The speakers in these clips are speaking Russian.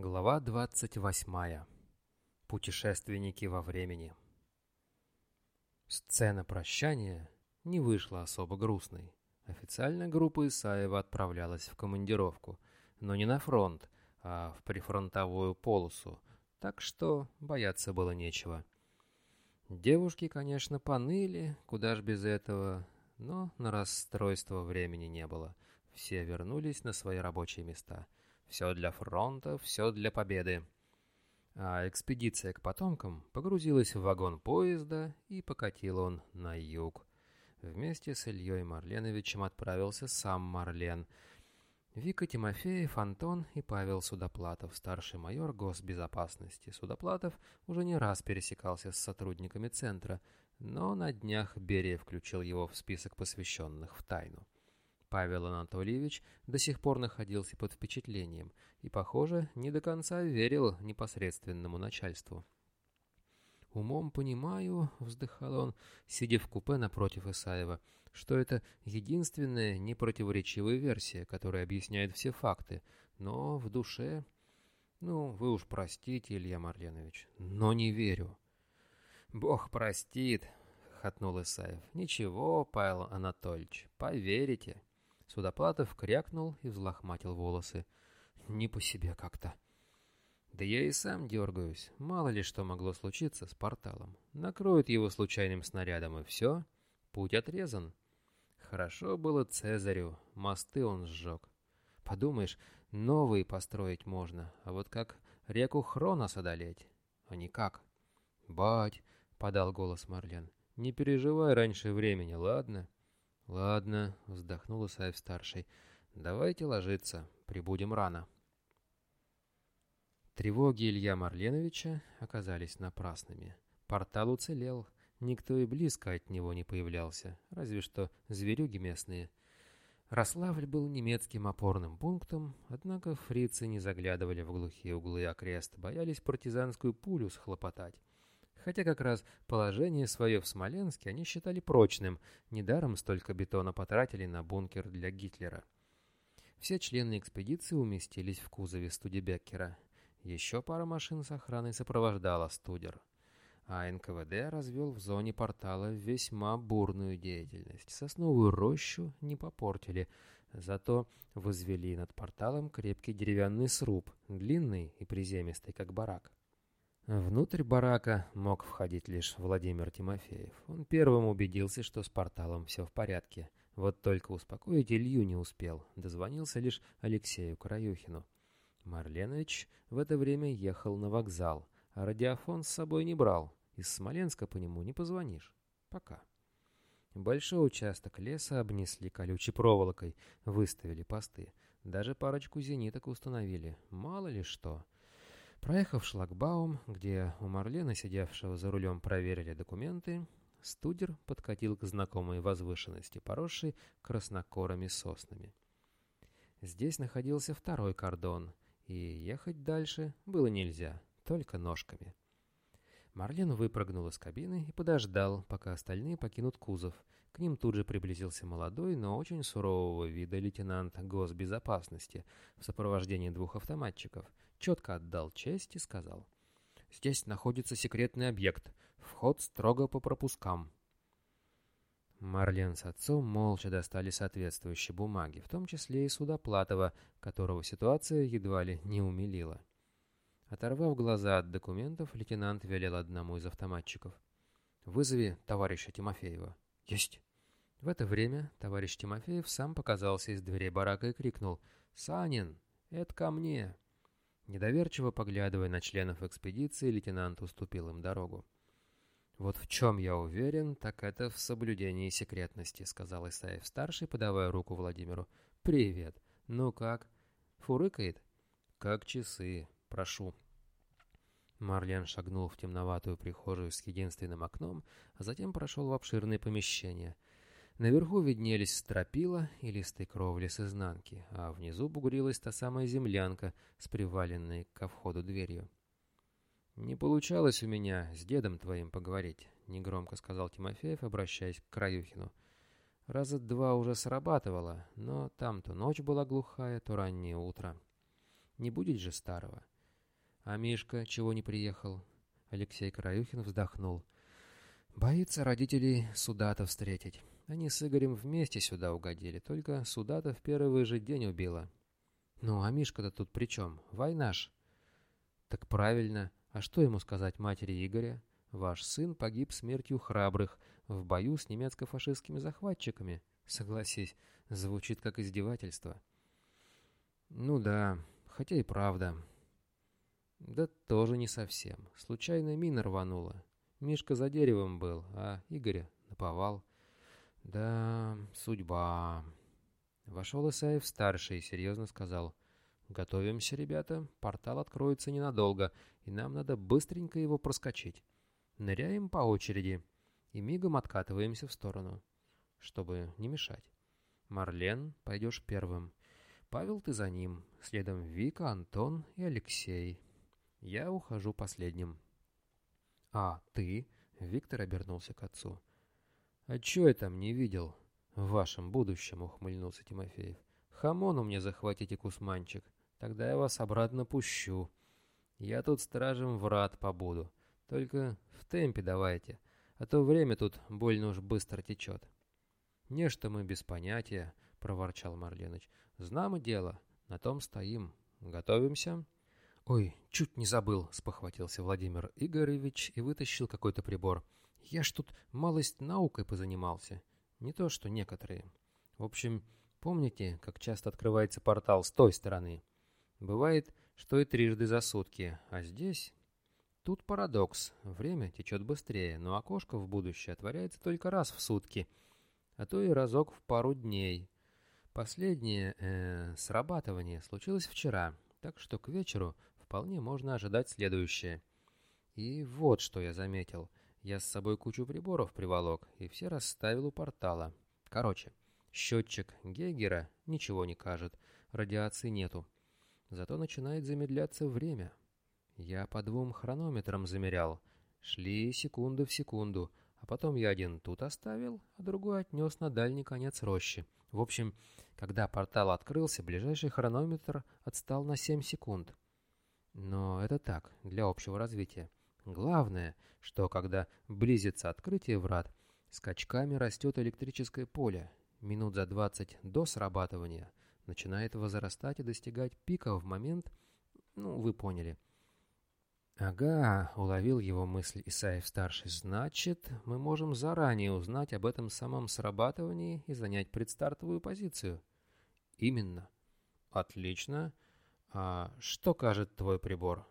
Глава 28. Путешественники во времени. Сцена прощания не вышла особо грустной. Официально группа Исаева отправлялась в командировку, но не на фронт, а в прифронтовую полосу, так что бояться было нечего. Девушки, конечно, поныли, куда ж без этого, но на расстройство времени не было. Все вернулись на свои рабочие места. Все для фронта, все для победы. А экспедиция к потомкам погрузилась в вагон поезда и покатил он на юг. Вместе с Ильей Марленовичем отправился сам Марлен. Вика Тимофеев, Антон и Павел Судоплатов, старший майор госбезопасности. Судоплатов уже не раз пересекался с сотрудниками центра, но на днях Берия включил его в список посвященных в тайну. Павел Анатольевич до сих пор находился под впечатлением и, похоже, не до конца верил непосредственному начальству. «Умом понимаю», — вздыхал он, сидя в купе напротив Исаева, «что это единственная непротиворечивая версия, которая объясняет все факты, но в душе...» «Ну, вы уж простите, Илья Марленович, но не верю». «Бог простит», — хохотнул Исаев. «Ничего, Павел Анатольевич, поверите». Судоплатов крякнул и взлохматил волосы. Не по себе как-то. Да я и сам дергаюсь. Мало ли что могло случиться с порталом. Накроют его случайным снарядом, и все. Путь отрезан. Хорошо было Цезарю. Мосты он сжег. Подумаешь, новые построить можно. А вот как реку Хронос одолеть? А никак. «Бать!» — подал голос Марлен. «Не переживай раньше времени, ладно?» «Ладно», — вздохнул Исаев-старший, — «давайте ложиться, прибудем рано». Тревоги Илья Марленовича оказались напрасными. Портал уцелел, никто и близко от него не появлялся, разве что зверюги местные. Рославль был немецким опорным пунктом, однако фрицы не заглядывали в глухие углы окрест, боялись партизанскую пулю схлопотать. Хотя как раз положение свое в Смоленске они считали прочным, недаром столько бетона потратили на бункер для Гитлера. Все члены экспедиции уместились в кузове Студебеккера. Еще пара машин с охраной сопровождала Студер. А НКВД развел в зоне портала весьма бурную деятельность. Сосновую рощу не попортили, зато возвели над порталом крепкий деревянный сруб, длинный и приземистый, как барак. Внутрь барака мог входить лишь Владимир Тимофеев. Он первым убедился, что с порталом все в порядке. Вот только успокоить Илью не успел. Дозвонился лишь Алексею Краюхину. Марленович в это время ехал на вокзал, а радиофон с собой не брал. Из Смоленска по нему не позвонишь. Пока. Большой участок леса обнесли колючей проволокой, выставили посты. Даже парочку зениток установили. Мало ли что. Проехав шлагбаум, где у Марлена, сидевшего за рулем, проверили документы, студер подкатил к знакомой возвышенности, поросшей краснокорыми соснами. Здесь находился второй кордон, и ехать дальше было нельзя, только ножками. Марлен выпрыгнул из кабины и подождал, пока остальные покинут кузов. К ним тут же приблизился молодой, но очень сурового вида лейтенант госбезопасности в сопровождении двух автоматчиков — четко отдал честь и сказал. «Здесь находится секретный объект. Вход строго по пропускам». Марлен с отцом молча достали соответствующие бумаги, в том числе и Судоплатова, которого ситуация едва ли не умилила. Оторвав глаза от документов, лейтенант велел одному из автоматчиков. «Вызови товарища Тимофеева». «Есть». В это время товарищ Тимофеев сам показался из дверей барака и крикнул «Санин, это ко мне!» Недоверчиво поглядывая на членов экспедиции, лейтенант уступил им дорогу. «Вот в чем я уверен, так это в соблюдении секретности», — сказал Исаев-старший, подавая руку Владимиру. «Привет. Ну как? Фурыкает?» «Как часы. Прошу». Марлен шагнул в темноватую прихожую с единственным окном, а затем прошел в обширное помещение — Наверху виднелись стропила и листы кровли с изнанки, а внизу бугрилась та самая землянка с приваленной ко входу дверью. «Не получалось у меня с дедом твоим поговорить», — негромко сказал Тимофеев, обращаясь к Краюхину. «Раза два уже срабатывало, но там то ночь была глухая, то раннее утро. Не будет же старого. А Мишка чего не приехал? Алексей Краюхин вздохнул. Боится родителей Судата встретить. Они с Игорем вместе сюда угодили, только Судата в первый же день убила. Ну, а Мишка-то тут при чем? Война ж. Так правильно. А что ему сказать матери Игоря? Ваш сын погиб смертью храбрых в бою с немецко-фашистскими захватчиками. Согласись, звучит как издевательство. Ну да, хотя и правда. Да тоже не совсем. Случайно мина рванула. Мишка за деревом был, а Игоря наповал. Да, судьба. Вошел Исаев-старший и серьезно сказал. «Готовимся, ребята. Портал откроется ненадолго, и нам надо быстренько его проскочить. Ныряем по очереди и мигом откатываемся в сторону, чтобы не мешать. Марлен, пойдешь первым. Павел, ты за ним. Следом Вика, Антон и Алексей. Я ухожу последним. А, ты? Виктор обернулся к отцу. А чё я там не видел? В вашем будущем, ухмыльнулся Тимофеев. Хамону мне захватите, кусманчик. Тогда я вас обратно пущу. Я тут стражем врат побуду. Только в темпе давайте, а то время тут больно уж быстро течет. «Нечто мы без понятия», — проворчал Марленыч. «Знамо дело, на том стоим. Готовимся?» «Ой, чуть не забыл», — спохватился Владимир Игоревич и вытащил какой-то прибор. «Я ж тут малость наукой позанимался. Не то, что некоторые. В общем, помните, как часто открывается портал с той стороны? Бывает, что и трижды за сутки, а здесь Тут парадокс. Время течет быстрее, но окошко в будущее отворяется только раз в сутки, а то и разок в пару дней. Последнее э, срабатывание случилось вчера, так что к вечеру вполне можно ожидать следующее. И вот что я заметил. Я с собой кучу приборов приволок, и все расставил у портала. Короче, счетчик Гейгера ничего не кажет, радиации нету. Зато начинает замедляться время. Я по двум хронометрам замерял. Шли секунду в секунду, а потом я один тут оставил, а другой отнес на дальний конец рощи. В общем, когда портал открылся, ближайший хронометр отстал на 7 секунд. Но это так, для общего развития. Главное, что когда близится открытие врат, скачками растет электрическое поле. Минут за 20 до срабатывания начинает возрастать и достигать пика в момент, ну, вы поняли – «Ага», — уловил его мысль Исаев-старший, — «значит, мы можем заранее узнать об этом самом срабатывании и занять предстартовую позицию». «Именно». «Отлично. А что кажет твой прибор?»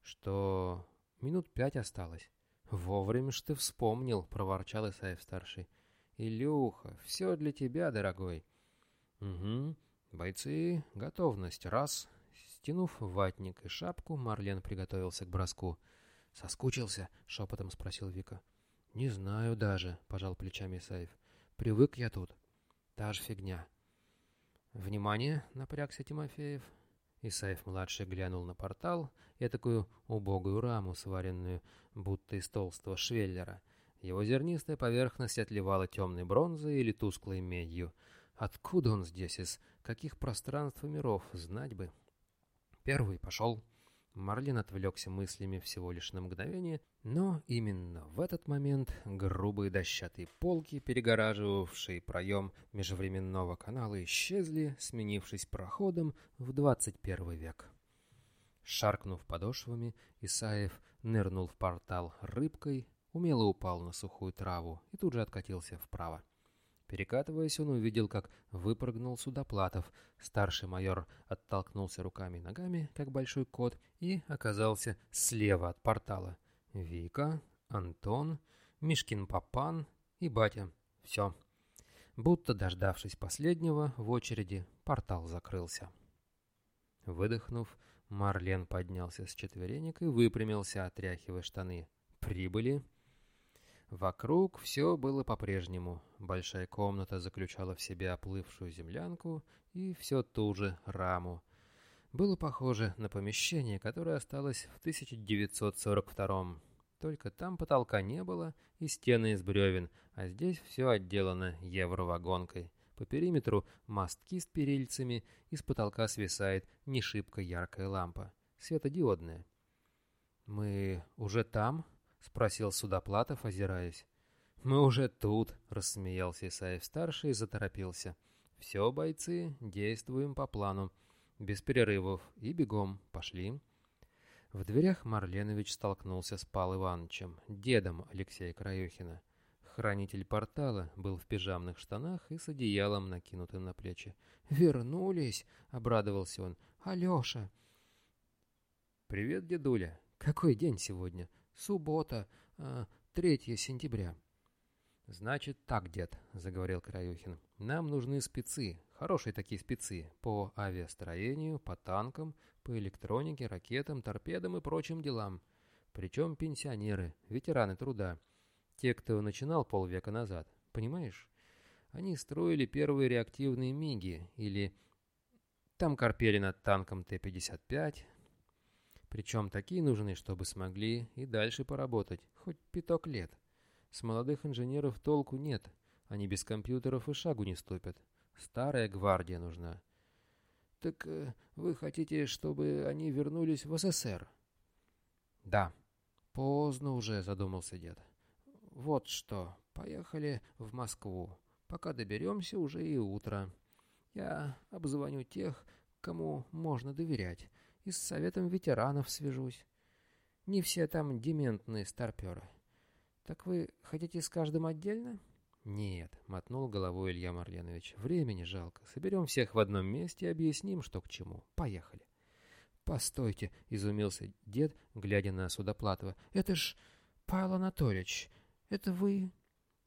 «Что минут пять осталось». «Вовремя ж ты вспомнил», — проворчал Исаев-старший. «Илюха, все для тебя, дорогой». «Угу. Бойцы, готовность. Раз, Стянув ватник и шапку, Марлен приготовился к броску. «Соскучился?» — шепотом спросил Вика. «Не знаю даже», — пожал плечами Исаев. «Привык я тут. Та же фигня». «Внимание!» — напрягся Тимофеев. Исаев-младший глянул на портал и такую убогую раму, сваренную будто из толстого швеллера. Его зернистая поверхность отливала темной бронзой или тусклой медью. Откуда он здесь, из каких пространств и миров, знать бы. Первый пошел. Марлин отвлекся мыслями всего лишь на мгновение, но именно в этот момент грубые дощатые полки, перегораживавшие проем межвременного канала, исчезли, сменившись проходом в 21 век. Шаркнув подошвами, Исаев нырнул в портал рыбкой, умело упал на сухую траву и тут же откатился вправо. Перекатываясь, он увидел, как выпрыгнул Судоплатов. Старший майор оттолкнулся руками и ногами, как большой кот, и оказался слева от портала. Вика, Антон, Мишкин Папан и батя. Все. Будто дождавшись последнего в очереди, портал закрылся. Выдохнув, Марлен поднялся с четверенек и выпрямился, отряхивая штаны. Прибыли. Вокруг все было по-прежнему. Большая комната заключала в себе оплывшую землянку и все ту же раму. Было похоже на помещение, которое осталось в 1942 Только там потолка не было и стены из бревен, а здесь все отделано евровагонкой. По периметру мостки с перильцами, из потолка свисает не шибко яркая лампа, светодиодная. «Мы уже там?» — спросил Судоплатов, озираясь. «Мы уже тут», — рассмеялся Исаев-старший и заторопился. «Все, бойцы, действуем по плану. Без перерывов. И бегом. Пошли». В дверях Марленович столкнулся с Пал Ивановичем, дедом Алексея Краюхина. Хранитель портала был в пижамных штанах и с одеялом, накинутым на плечи. «Вернулись!» — обрадовался он. «Алеша!» «Привет, дедуля! Какой день сегодня?» «Суббота, э, 3 сентября». «Значит так, дед», — заговорил Краюхин. «Нам нужны спецы, хорошие такие спецы, по авиастроению, по танкам, по электронике, ракетам, торпедам и прочим делам. Причем пенсионеры, ветераны труда. Те, кто начинал полвека назад, понимаешь? Они строили первые реактивные МИГи, или там корпели над танком Т-55. Причем такие нужны, чтобы смогли и дальше поработать, хоть пяток лет. С молодых инженеров толку нет, они без компьютеров и шагу не ступят. Старая гвардия нужна. «Так э, вы хотите, чтобы они вернулись в СССР?» «Да». «Поздно уже», — задумался дед. «Вот что, поехали в Москву. Пока доберемся, уже и утро. Я обзвоню тех, кому можно доверять, и с советом ветеранов свяжусь. Не все там дементные старперы. Так вы хотите с каждым отдельно?» «Нет», — мотнул головой Илья Марленович, — «времени жалко. Соберем всех в одном месте и объясним, что к чему. Поехали». «Постойте», — изумился дед, глядя на Судоплатова. «Это ж Павел Анатольевич. Это вы...»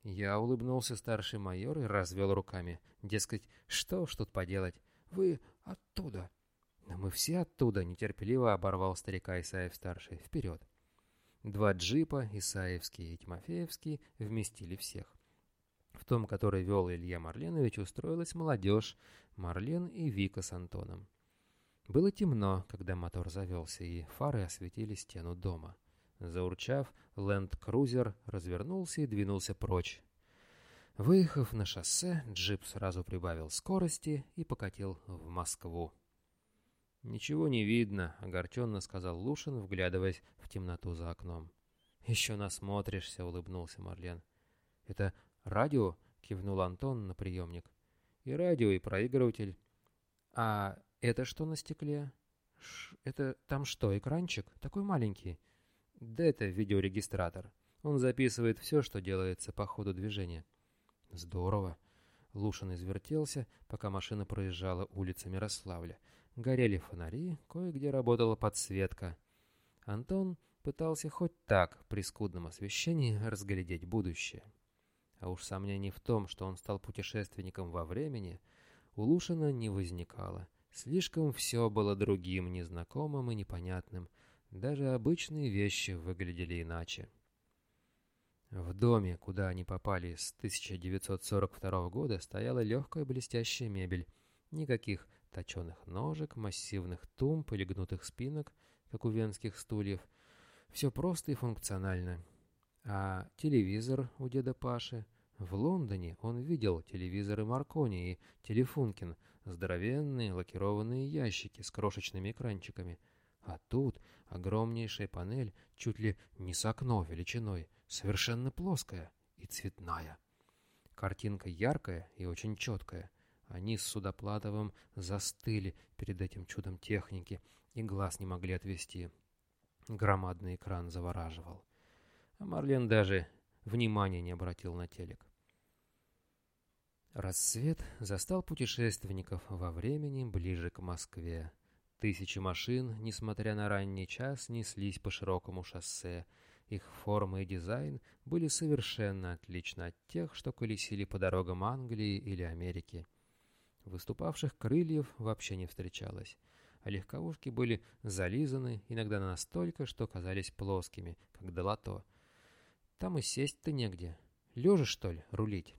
Я улыбнулся старший майор и развел руками. Дескать, что уж тут поделать? Вы оттуда. Но мы все оттуда, нетерпеливо оборвал старика Исаев-старший. Вперед. Два джипа, Исаевский и Тимофеевский, вместили всех. В том, который вел Илья Марленович, устроилась молодежь, Марлен и Вика с Антоном. Было темно, когда мотор завелся, и фары осветили стену дома. Заурчав, ленд-крузер развернулся и двинулся прочь. Выехав на шоссе, джип сразу прибавил скорости и покатил в Москву. «Ничего не видно», — огорченно сказал Лушин, вглядываясь в темноту за окном. «Еще насмотришься», — улыбнулся Марлен. «Это «Радио?» — кивнул Антон на приемник. «И радио, и проигрыватель». «А это что на стекле?» Ш «Это там что, экранчик? Такой маленький?» «Да это видеорегистратор. Он записывает все, что делается по ходу движения». «Здорово». Лушин извертелся, пока машина проезжала улицами Ярославля. Горели фонари, кое-где работала подсветка. Антон пытался хоть так, при скудном освещении, разглядеть будущее. А уж сомнений в том, что он стал путешественником во времени, у Лушина не возникало. Слишком все было другим, незнакомым и непонятным. Даже обычные вещи выглядели иначе. В доме, куда они попали с 1942 года, стояла легкая блестящая мебель. Никаких точеных ножек, массивных тумб или гнутых спинок, как у венских стульев. Все просто и функционально. А телевизор у деда Паши? В Лондоне он видел телевизоры Маркони и Телефункин, здоровенные лакированные ящики с крошечными экранчиками. А тут огромнейшая панель, чуть ли не с окно величиной, совершенно плоская и цветная. Картинка яркая и очень четкая. Они с Судоплатовым застыли перед этим чудом техники и глаз не могли отвести. Громадный экран завораживал. А Марлен даже внимания не обратил на телек. Рассвет застал путешественников во времени ближе к Москве. Тысячи машин, несмотря на ранний час, неслись по широкому шоссе. Их форма и дизайн были совершенно отличны от тех, что колесили по дорогам Англии или Америки. Выступавших крыльев вообще не встречалось, а легковушки были зализаны, иногда настолько, что казались плоскими, как долото — там и сесть-то негде. Лежа, что ли, рулить?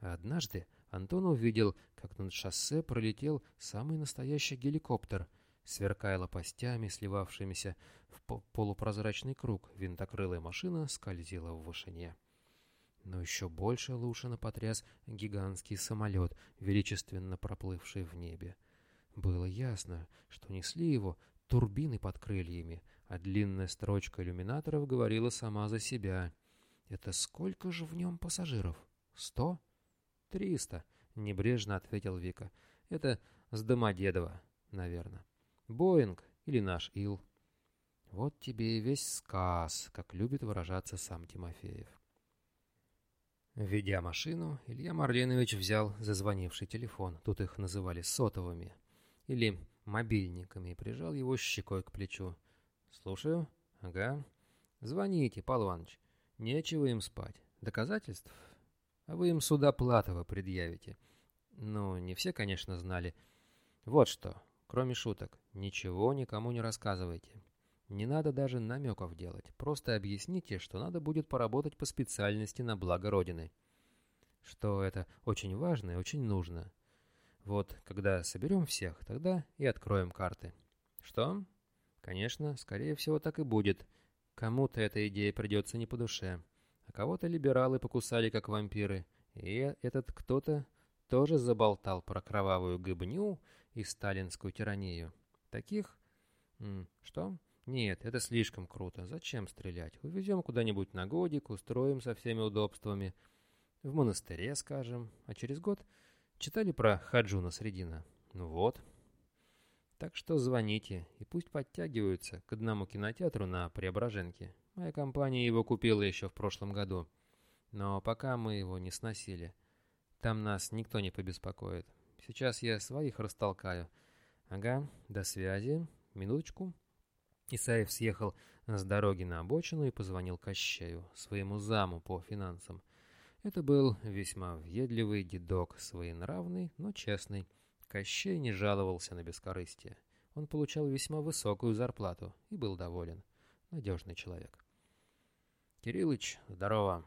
А однажды Антон увидел, как над шоссе пролетел самый настоящий геликоптер, сверкая лопастями, сливавшимися в полупрозрачный круг, винтокрылая машина скользила в вышине. Но еще больше Лушина потряс гигантский самолет, величественно проплывший в небе. Было ясно, что несли его турбины под крыльями, а длинная строчка иллюминаторов говорила сама за себя. «Это сколько же в нем пассажиров? Сто?» «Триста», — небрежно ответил Вика. «Это с Домодедово, наверное. Боинг или наш Ил». Вот тебе и весь сказ, как любит выражаться сам Тимофеев. Ведя машину, Илья Марленович взял зазвонивший телефон, тут их называли сотовыми, или мобильниками, и прижал его щекой к плечу. «Слушаю. Ага. Звоните, Павел Иванович. Нечего им спать. Доказательств? А вы им суда Платова предъявите. Ну, не все, конечно, знали. Вот что, кроме шуток, ничего никому не рассказывайте. Не надо даже намеков делать. Просто объясните, что надо будет поработать по специальности на благо Родины. Что это очень важно и очень нужно. Вот, когда соберем всех, тогда и откроем карты. Что? Конечно, скорее всего, так и будет. Кому-то эта идея придется не по душе. А кого-то либералы покусали, как вампиры. И этот кто-то тоже заболтал про кровавую гыбню и сталинскую тиранию. Таких... Что? «Нет, это слишком круто. Зачем стрелять? Увезем куда-нибудь на годик, устроим со всеми удобствами. В монастыре, скажем. А через год читали про Хаджуна Средина? Ну вот. Так что звоните, и пусть подтягиваются к одному кинотеатру на Преображенке. Моя компания его купила еще в прошлом году. Но пока мы его не сносили. Там нас никто не побеспокоит. Сейчас я своих растолкаю. Ага, до связи. Минуточку». Исаев съехал с дороги на обочину и позвонил Кощею, своему заму по финансам. Это был весьма въедливый дедок, своенравный, но честный. Кощей не жаловался на бескорыстие. Он получал весьма высокую зарплату и был доволен. Надежный человек. «Кириллыч, здорово.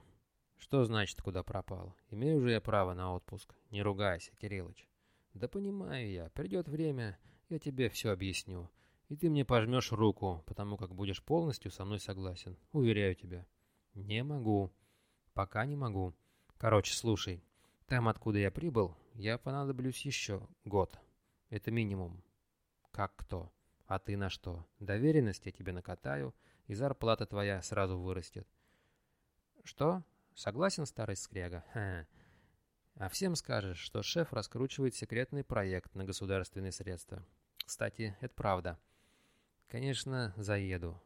Что значит, куда пропал? Имею же я право на отпуск. Не ругайся, Кириллыч». «Да понимаю я. Придет время, я тебе все объясню. И ты мне пожмешь руку, потому как будешь полностью со мной согласен. Уверяю тебя. Не могу. Пока не могу. Короче, слушай. Там, откуда я прибыл, я понадоблюсь еще год. Это минимум. Как кто? А ты на что? Доверенность я тебе накатаю, и зарплата твоя сразу вырастет. Что? Согласен, старый скряга? Ха. А всем скажешь, что шеф раскручивает секретный проект на государственные средства. Кстати, это правда. Конечно, заеду.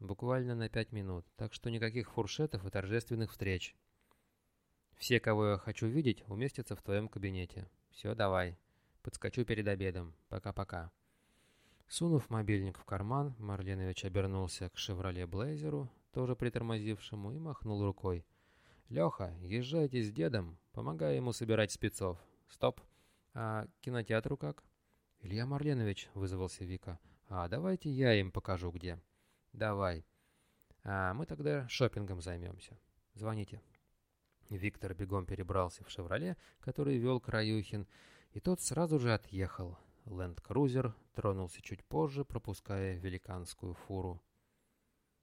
Буквально на пять минут, так что никаких фуршетов и торжественных встреч. Все, кого я хочу видеть, уместятся в твоем кабинете. Все, давай. Подскочу перед обедом. Пока-пока. Сунув мобильник в карман, Марленович обернулся к «Шевроле Блейзеру», тоже притормозившему, и махнул рукой. «Леха, езжайте с дедом, помогай ему собирать спецов. Стоп. А кинотеатру как?» «Илья Марленович», — вызвался Вика, — а давайте я им покажу где. Давай. А мы тогда шопингом займемся. Звоните. Виктор бегом перебрался в «Шевроле», который вел Краюхин, и тот сразу же отъехал. Ленд-крузер тронулся чуть позже, пропуская великанскую фуру.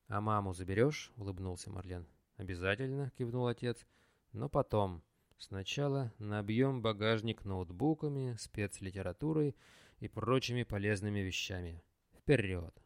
«А маму заберешь?» — улыбнулся Марлен. «Обязательно», — кивнул отец. «Но потом. Сначала набьем багажник ноутбуками, спецлитературой и прочими полезными вещами. Вперед!